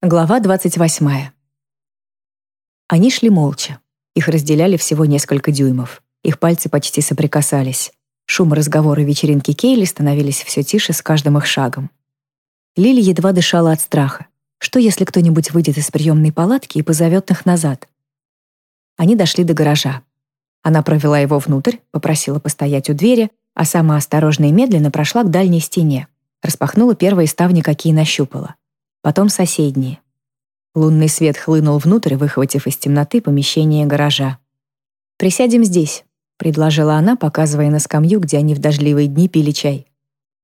Глава 28. Они шли молча. Их разделяли всего несколько дюймов. Их пальцы почти соприкасались. Шум разговора вечеринки Кейли становились все тише с каждым их шагом. Лили едва дышала от страха. Что, если кто-нибудь выйдет из приемной палатки и позовет их назад? Они дошли до гаража. Она провела его внутрь, попросила постоять у двери, а сама осторожно и медленно прошла к дальней стене. Распахнула первые ставни, какие нащупала потом соседние. Лунный свет хлынул внутрь, выхватив из темноты помещение гаража. «Присядем здесь», — предложила она, показывая на скамью, где они в дождливые дни пили чай.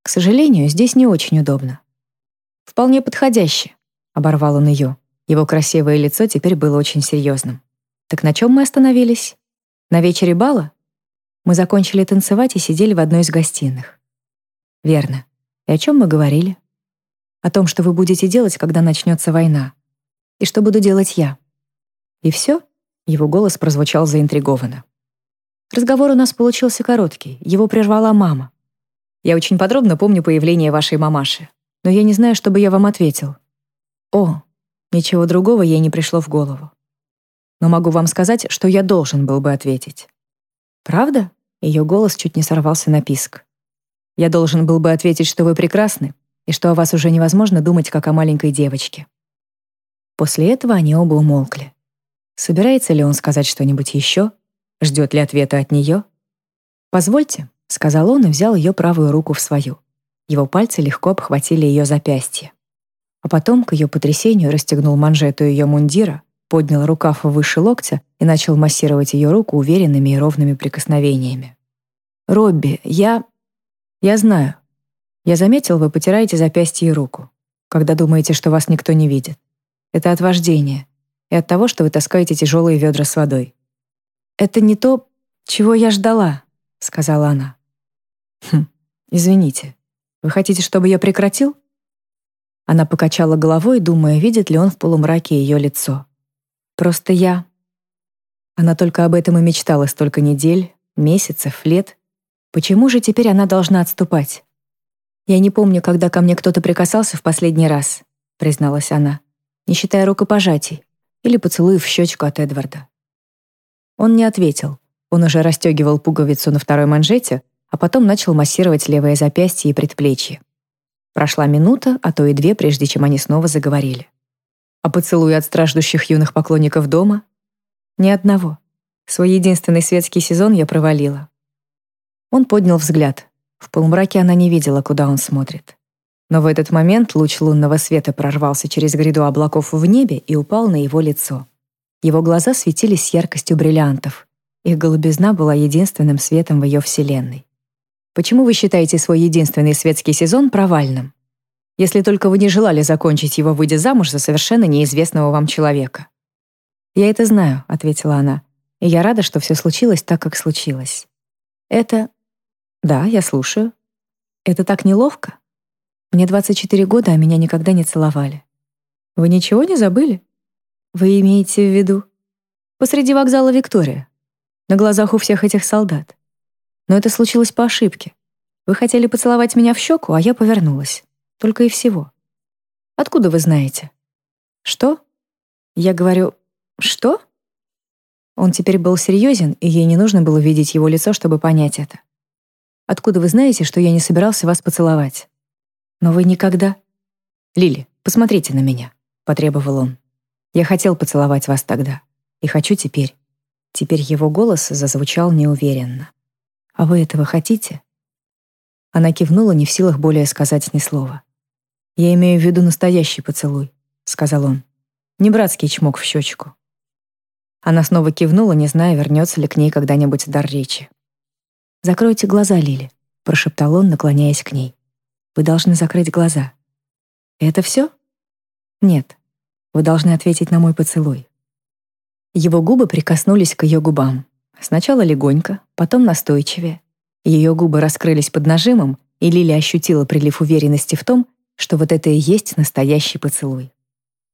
«К сожалению, здесь не очень удобно». «Вполне подходяще», — оборвал он ее. Его красивое лицо теперь было очень серьезным. «Так на чем мы остановились? На вечере бала?» Мы закончили танцевать и сидели в одной из гостиных. «Верно. И о чем мы говорили?» О том, что вы будете делать, когда начнется война, и что буду делать я. И все? Его голос прозвучал заинтригованно. Разговор у нас получился короткий, его прервала мама. Я очень подробно помню появление вашей мамаши, но я не знаю, что бы я вам ответил. О, ничего другого ей не пришло в голову. Но могу вам сказать, что я должен был бы ответить. Правда? Ее голос чуть не сорвался на писк. Я должен был бы ответить, что вы прекрасны, и что о вас уже невозможно думать, как о маленькой девочке. После этого они оба умолкли. Собирается ли он сказать что-нибудь еще? Ждет ли ответа от нее? «Позвольте», — сказал он и взял ее правую руку в свою. Его пальцы легко обхватили ее запястье. А потом, к ее потрясению, расстегнул манжету ее мундира, поднял рукав выше локтя и начал массировать ее руку уверенными и ровными прикосновениями. «Робби, я...» «Я знаю», я заметил, вы потираете запястье и руку, когда думаете, что вас никто не видит. Это от вождения и от того, что вы таскаете тяжелые ведра с водой. Это не то, чего я ждала, сказала она. Хм, извините. Вы хотите, чтобы я прекратил? Она покачала головой, думая, видит ли он в полумраке ее лицо. Просто я... Она только об этом и мечтала столько недель, месяцев, лет. Почему же теперь она должна отступать? «Я не помню, когда ко мне кто-то прикасался в последний раз», — призналась она, не считая рукопожатий или поцелуев в щечку от Эдварда. Он не ответил. Он уже расстегивал пуговицу на второй манжете, а потом начал массировать левое запястье и предплечье. Прошла минута, а то и две, прежде чем они снова заговорили. А поцелуи от страждущих юных поклонников дома? Ни одного. Свой единственный светский сезон я провалила. Он поднял взгляд. В полумраке она не видела, куда он смотрит. Но в этот момент луч лунного света прорвался через гряду облаков в небе и упал на его лицо. Его глаза светились яркостью бриллиантов. Их голубизна была единственным светом в ее вселенной. Почему вы считаете свой единственный светский сезон провальным? Если только вы не желали закончить его, выйдя замуж за совершенно неизвестного вам человека. «Я это знаю», — ответила она, «и я рада, что все случилось так, как случилось. Это «Да, я слушаю». «Это так неловко? Мне 24 года, а меня никогда не целовали». «Вы ничего не забыли?» «Вы имеете в виду?» «Посреди вокзала Виктория, на глазах у всех этих солдат. Но это случилось по ошибке. Вы хотели поцеловать меня в щеку, а я повернулась. Только и всего. Откуда вы знаете?» «Что?» Я говорю, «Что?» Он теперь был серьезен, и ей не нужно было видеть его лицо, чтобы понять это. Откуда вы знаете, что я не собирался вас поцеловать? Но вы никогда... Лили, посмотрите на меня, потребовал он. Я хотел поцеловать вас тогда. И хочу теперь. Теперь его голос зазвучал неуверенно. А вы этого хотите? Она кивнула, не в силах более сказать ни слова. «Я имею в виду настоящий поцелуй», — сказал он. «Не братский чмок в щечку». Она снова кивнула, не зная, вернется ли к ней когда-нибудь дар речи. «Закройте глаза, Лили», — прошептал он, наклоняясь к ней. «Вы должны закрыть глаза». «Это все?» «Нет. Вы должны ответить на мой поцелуй». Его губы прикоснулись к ее губам. Сначала легонько, потом настойчивее. Ее губы раскрылись под нажимом, и Лили ощутила прилив уверенности в том, что вот это и есть настоящий поцелуй.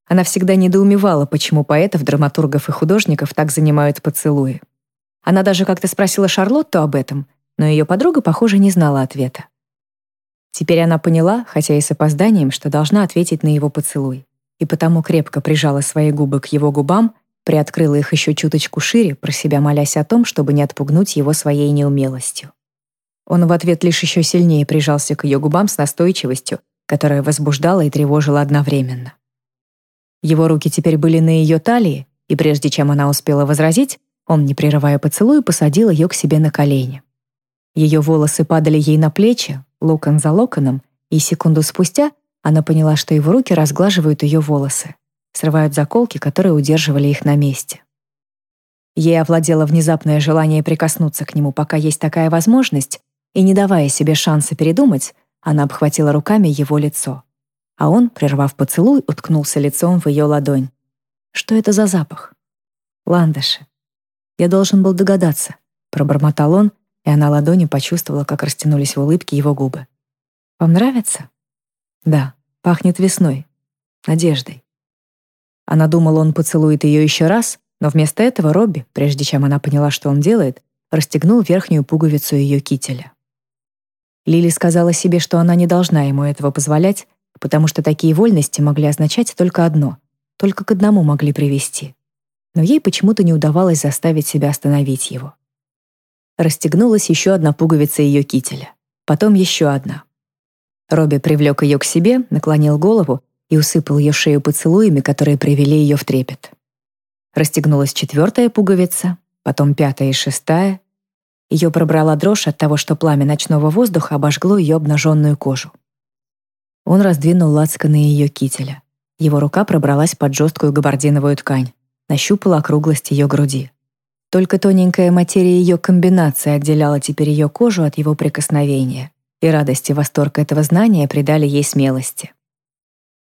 Она всегда недоумевала, почему поэтов, драматургов и художников так занимают поцелуи. Она даже как-то спросила Шарлотту об этом, но ее подруга, похоже, не знала ответа. Теперь она поняла, хотя и с опозданием, что должна ответить на его поцелуй. и потому крепко прижала свои губы к его губам, приоткрыла их еще чуточку шире, про себя молясь о том, чтобы не отпугнуть его своей неумелостью. Он в ответ лишь еще сильнее прижался к ее губам с настойчивостью, которая возбуждала и тревожила одновременно. Его руки теперь были на ее талии, и прежде чем она успела возразить, он, не прерывая поцелуя, посадил ее к себе на колени. Ее волосы падали ей на плечи, локон за локоном, и секунду спустя она поняла, что его руки разглаживают ее волосы, срывают заколки, которые удерживали их на месте. Ей овладело внезапное желание прикоснуться к нему, пока есть такая возможность, и, не давая себе шанса передумать, она обхватила руками его лицо. А он, прервав поцелуй, уткнулся лицом в ее ладонь. Что это за запах? Ландыши. Я должен был догадаться, пробормотал он, и она ладонью почувствовала, как растянулись в улыбке его губы. Вам нравится? Да, пахнет весной, надеждой. Она думала, он поцелует ее еще раз, но вместо этого Робби, прежде чем она поняла, что он делает, расстегнул верхнюю пуговицу ее кителя. Лили сказала себе, что она не должна ему этого позволять, потому что такие вольности могли означать только одно, только к одному могли привести. Но ей почему-то не удавалось заставить себя остановить его. Расстегнулась еще одна пуговица ее кителя, потом еще одна. Робби привлек ее к себе, наклонил голову и усыпал ее шею поцелуями, которые привели ее в трепет. Расстегнулась четвертая пуговица, потом пятая и шестая, ее пробрала дрожь от того, что пламя ночного воздуха обожгло ее обнаженную кожу. Он раздвинул лацканы ее кителя. Его рука пробралась под жесткую габардиновую ткань, нащупала округлость ее груди. Только тоненькая материя ее комбинации отделяла теперь ее кожу от его прикосновения, и радость и восторг этого знания придали ей смелости.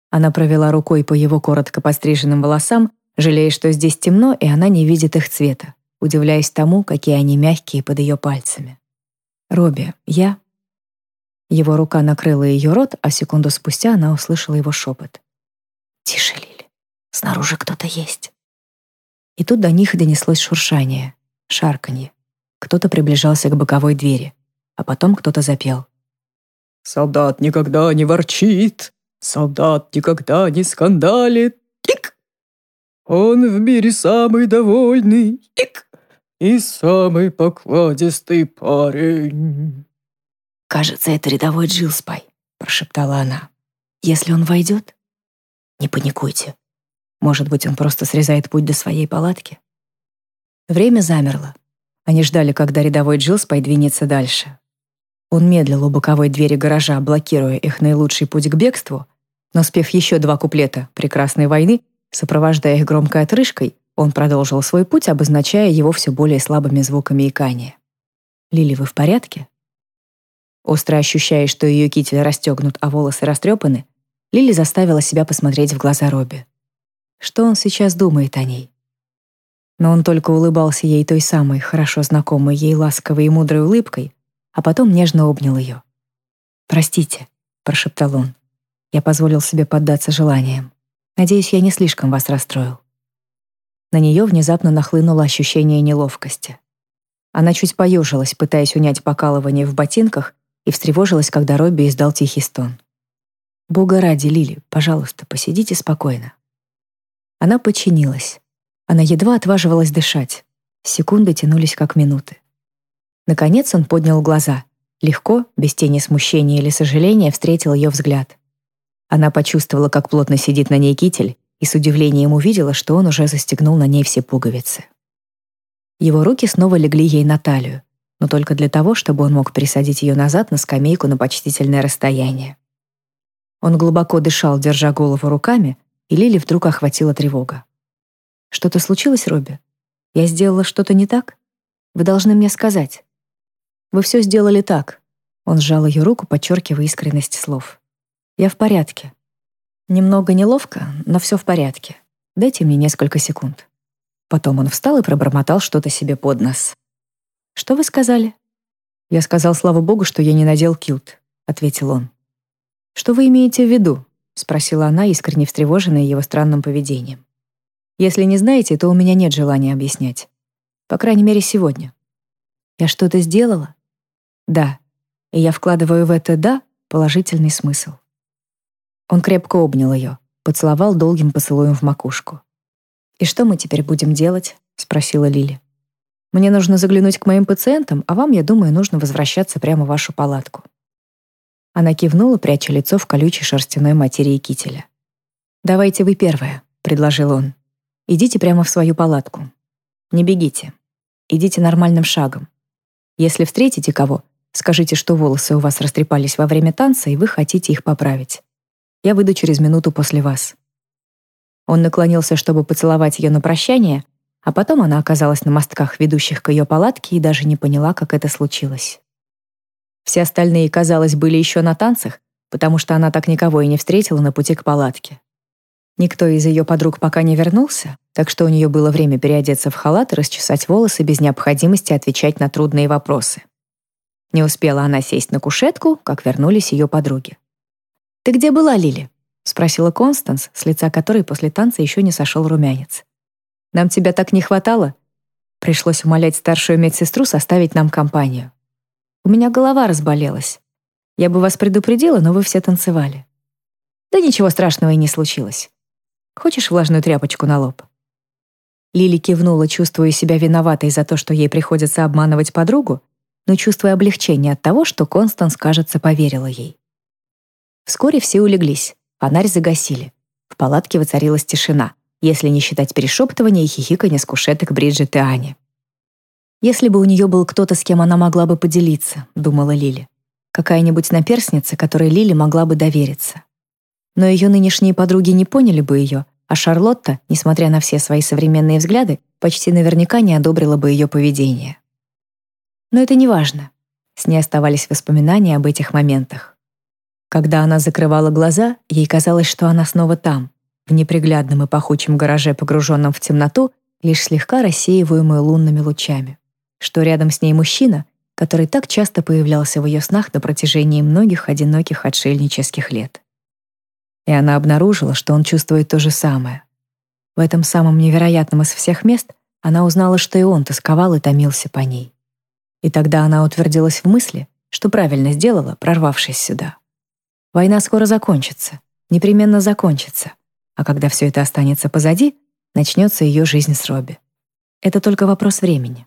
Она провела рукой по его коротко постриженным волосам, жалея, что здесь темно, и она не видит их цвета удивляясь тому, какие они мягкие под ее пальцами. «Робби, я...» Его рука накрыла ее рот, а секунду спустя она услышала его шепот. «Тише, Лили, снаружи кто-то есть». И тут до них донеслось шуршание, шарканье. Кто-то приближался к боковой двери, а потом кто-то запел. «Солдат никогда не ворчит, солдат никогда не скандалит, тик! Он в мире самый довольный, тик!» и самый покладистый парень». «Кажется, это рядовой Джилспай», — прошептала она. «Если он войдет, не паникуйте. Может быть, он просто срезает путь до своей палатки?» Время замерло. Они ждали, когда рядовой Джилспай двинется дальше. Он медлил у боковой двери гаража, блокируя их наилучший путь к бегству, но, спев еще два куплета «Прекрасной войны», сопровождая их громкой отрыжкой, он продолжил свой путь, обозначая его все более слабыми звуками икания. «Лили, вы в порядке?» Остро ощущая, что ее китель расстегнут, а волосы растрепаны, Лили заставила себя посмотреть в глаза Робби. Что он сейчас думает о ней? Но он только улыбался ей той самой, хорошо знакомой ей ласковой и мудрой улыбкой, а потом нежно обнял ее. «Простите», — прошептал он. «Я позволил себе поддаться желаниям. Надеюсь, я не слишком вас расстроил». На нее внезапно нахлынуло ощущение неловкости. Она чуть поежилась, пытаясь унять покалывание в ботинках, и встревожилась, когда Робби издал тихий стон. «Бога ради, Лили, пожалуйста, посидите спокойно». Она подчинилась. Она едва отваживалась дышать. Секунды тянулись как минуты. Наконец он поднял глаза. Легко, без тени смущения или сожаления, встретил ее взгляд. Она почувствовала, как плотно сидит на ней китель, и с удивлением увидела, что он уже застегнул на ней все пуговицы. Его руки снова легли ей на талию, но только для того, чтобы он мог пересадить ее назад на скамейку на почтительное расстояние. Он глубоко дышал, держа голову руками, и Лили вдруг охватила тревога. «Что-то случилось, Робби? Я сделала что-то не так? Вы должны мне сказать». «Вы все сделали так». Он сжал ее руку, подчеркивая искренность слов. «Я в порядке. Немного неловко, но все в порядке. Дайте мне несколько секунд. Потом он встал и пробормотал что-то себе под нос. Что вы сказали? Я сказал, слава богу, что я не надел килт, ответил он. Что вы имеете в виду? Спросила она, искренне встревоженная его странным поведением. Если не знаете, то у меня нет желания объяснять. По крайней мере, сегодня. Я что-то сделала? Да. И я вкладываю в это «да» положительный смысл. Он крепко обнял ее, поцеловал долгим поцелуем в макушку. «И что мы теперь будем делать?» — спросила Лили. «Мне нужно заглянуть к моим пациентам, а вам, я думаю, нужно возвращаться прямо в вашу палатку». Она кивнула, пряча лицо в колючей шерстяной материи кителя. «Давайте вы первая», — предложил он. «Идите прямо в свою палатку. Не бегите. Идите нормальным шагом. Если встретите кого, скажите, что волосы у вас растрепались во время танца, и вы хотите их поправить. Я выйду через минуту после вас». Он наклонился, чтобы поцеловать ее на прощание, а потом она оказалась на мостках, ведущих к ее палатке, и даже не поняла, как это случилось. Все остальные, казалось, были еще на танцах, потому что она так никого и не встретила на пути к палатке. Никто из ее подруг пока не вернулся, так что у нее было время переодеться в халат и расчесать волосы без необходимости отвечать на трудные вопросы. Не успела она сесть на кушетку, как вернулись ее подруги. «Ты где была, Лили?» — спросила Констанс, с лица которой после танца еще не сошел румянец. «Нам тебя так не хватало?» Пришлось умолять старшую медсестру составить нам компанию. У меня голова разболелась. Я бы вас предупредила, но вы все танцевали. Да ничего страшного и не случилось. Хочешь влажную тряпочку на лоб?» Лили кивнула, чувствуя себя виноватой за то, что ей приходится обманывать подругу, но чувствуя облегчение от того, что Констанс, кажется, поверила ей. Вскоре все улеглись, фонарь загасили. В палатке воцарилась тишина, если не считать перешептывания и хихиканья с кушеток Бриджит и Ани. Если бы у нее был кто-то, с кем она могла бы поделиться, думала Лили. Какая-нибудь наперсница, которой Лили могла бы довериться. Но ее нынешние подруги не поняли бы ее, а Шарлотта, несмотря на все свои современные взгляды, почти наверняка не одобрила бы ее поведение. Но это не важно. С ней оставались воспоминания об этих моментах. Когда она закрывала глаза, ей казалось, что она снова там, в неприглядном и пахучем гараже, погруженном в темноту, лишь слегка рассеиваемую лунными лучами что рядом с ней мужчина, который так часто появлялся в ее снах на протяжении многих одиноких отшельнических лет. И она обнаружила, что он чувствует то же самое. В этом самом невероятном из всех мест она узнала, что и он тосковал и томился по ней. И тогда она утвердилась в мысли, что правильно сделала, прорвавшись сюда. Война скоро закончится, непременно закончится, а когда все это останется позади, начнется ее жизнь с Робби. Это только вопрос времени.